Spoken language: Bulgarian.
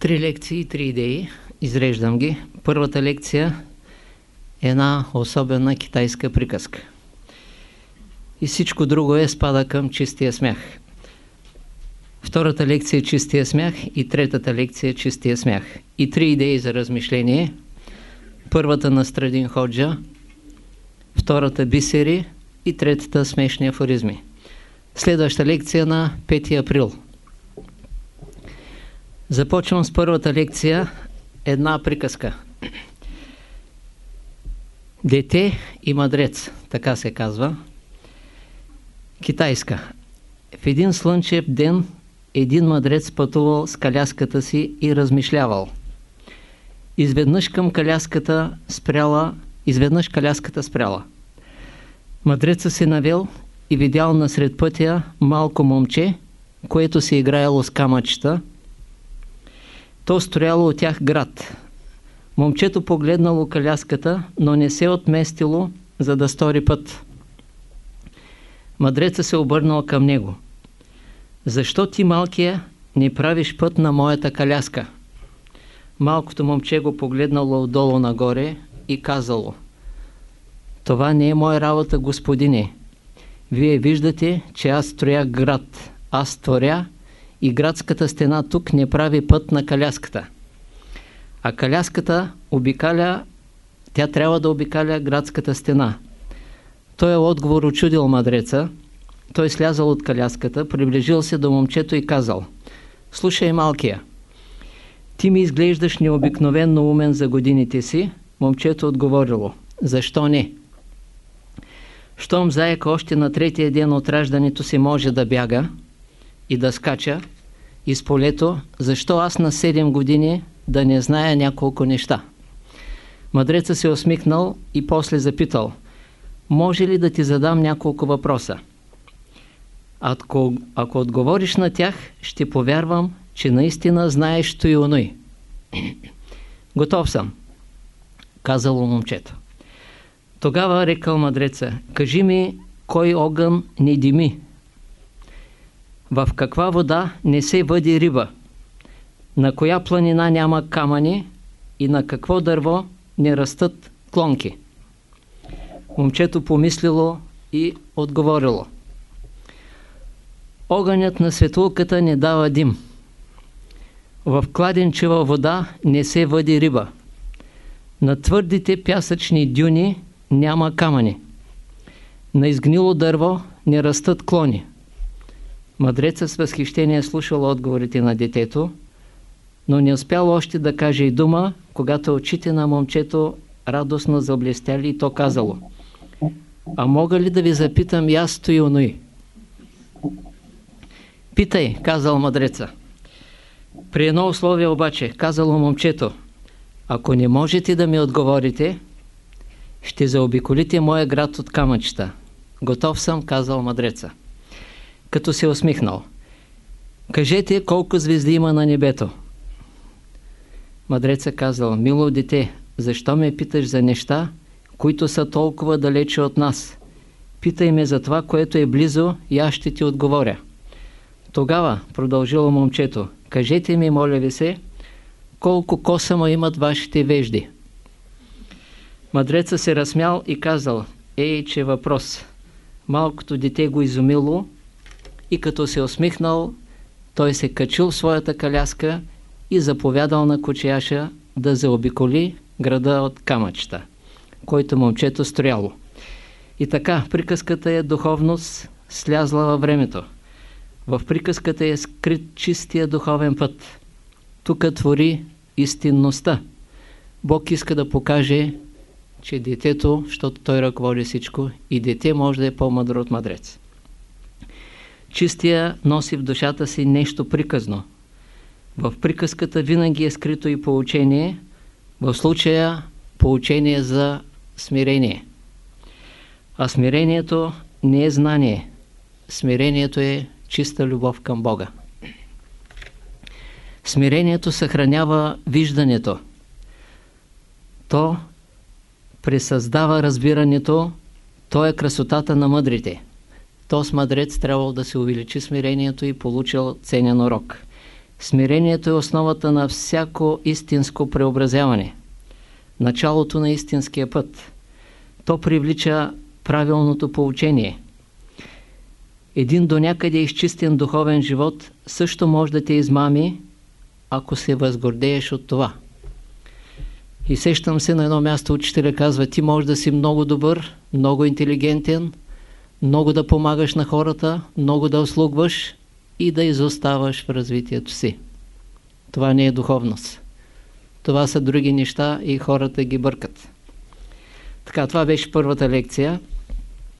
Три лекции и три идеи. Изреждам ги. Първата лекция е една особена китайска приказка. И всичко друго е спада към чистия смях. Втората лекция е чистия смях и третата лекция е чистия смях. И три идеи за размишление. Първата на Страдин Ходжа, втората бисери и третата смешни афоризми. Следваща лекция на 5 април. Започвам с първата лекция. Една приказка. Дете и мадрец, така се казва. Китайска. В един слънчев ден един мадрец пътувал с каляската си и размишлявал. Изведнъж към каляската спряла, изведнъж каляската спряла. Мъдреца се навел и видял насред пътя малко момче, което се играело с камъчета. То строяло от тях град. Момчето погледнало каляската, но не се отместило, за да стори път. Мъдреца се обърнал към него. Защо ти, малкия, не правиш път на моята каляска? Малкото момче го погледнало отдолу нагоре и казало Това не е моя работа, господине. Вие виждате, че аз строя град. Аз творя и градската стена тук не прави път на каляската. А каляската обикаля, тя трябва да обикаля градската стена. Той е отговор очудил мадреца. Той слязал от каляската, приближил се до момчето и казал Слушай, малкия, ти ми изглеждаш необикновенно умен за годините си. Момчето отговорило Защо не? Щом заека още на третия ден от раждането си може да бяга и да скача из полето, защо аз на 7 години да не зная няколко неща? Мъдреца се усмихнал и после запитал Може ли да ти задам няколко въпроса? Ако, ако отговориш на тях, ще повярвам, че наистина знаеш то и оной. Готов съм, казало момчето. Тогава рекал мъдреца, кажи ми, кой огън не дими? В каква вода не се въди риба? На коя планина няма камъни и на какво дърво не растат клонки? Момчето помислило и отговорило. Огънят на светулката не дава дим. В кладенчева вода не се въди риба. На твърдите пясъчни дюни няма камъни. На изгнило дърво не растат клони. Мъдреца с възхищение слушал отговорите на детето, но не успял още да каже и дума, когато очите на момчето радостно заблестяли и то казало А мога ли да ви запитам аз и оной? Питай, казал мъдреца. При едно условие обаче, казало момчето, ако не можете да ми отговорите, ще заобиколите моя град от камъчета. Готов съм, казал мъдреца. Като се усмихнал. Кажете колко звезди има на небето. Мъдреца казал, мило дете, защо ме питаш за неща, които са толкова далече от нас? Питай ме за това, което е близо и аз ще ти отговоря. Тогава, продължило момчето, кажете ми, моля ви се, колко косама имат вашите вежди. Мъдреца се разсмял и казал, ей, че въпрос. Малкото дете го изумило и като се усмихнал, той се качил в своята каляска и заповядал на кучияша да заобиколи града от камъчета, който момчето строяло. И така, приказката е духовност, слязла във времето. В приказката е скрит чистия духовен път. Тук твори истинността. Бог иска да покаже, че детето, защото той ръководи всичко, и дете може да е по-мъдро от мъдрец. Чистия носи в душата си нещо приказно. В приказката винаги е скрито и поучение, в случая поучение за смирение. А смирението не е знание. Смирението е чиста любов към Бога. Смирението съхранява виждането. То пресъздава разбирането, то е красотата на мъдрите. То с мъдрец трябвало да се увеличи смирението и получил ценен урок. Смирението е основата на всяко истинско преобразяване. Началото на истинския път. То привлича правилното поучение. Един до някъде изчистен духовен живот също може да те измами, ако се възгордееш от това. И сещам се на едно място, учителя казва, ти можеш да си много добър, много интелигентен, много да помагаш на хората, много да услугваш и да изоставаш в развитието си. Това не е духовност. Това са други неща и хората ги бъркат. Така, това беше първата лекция.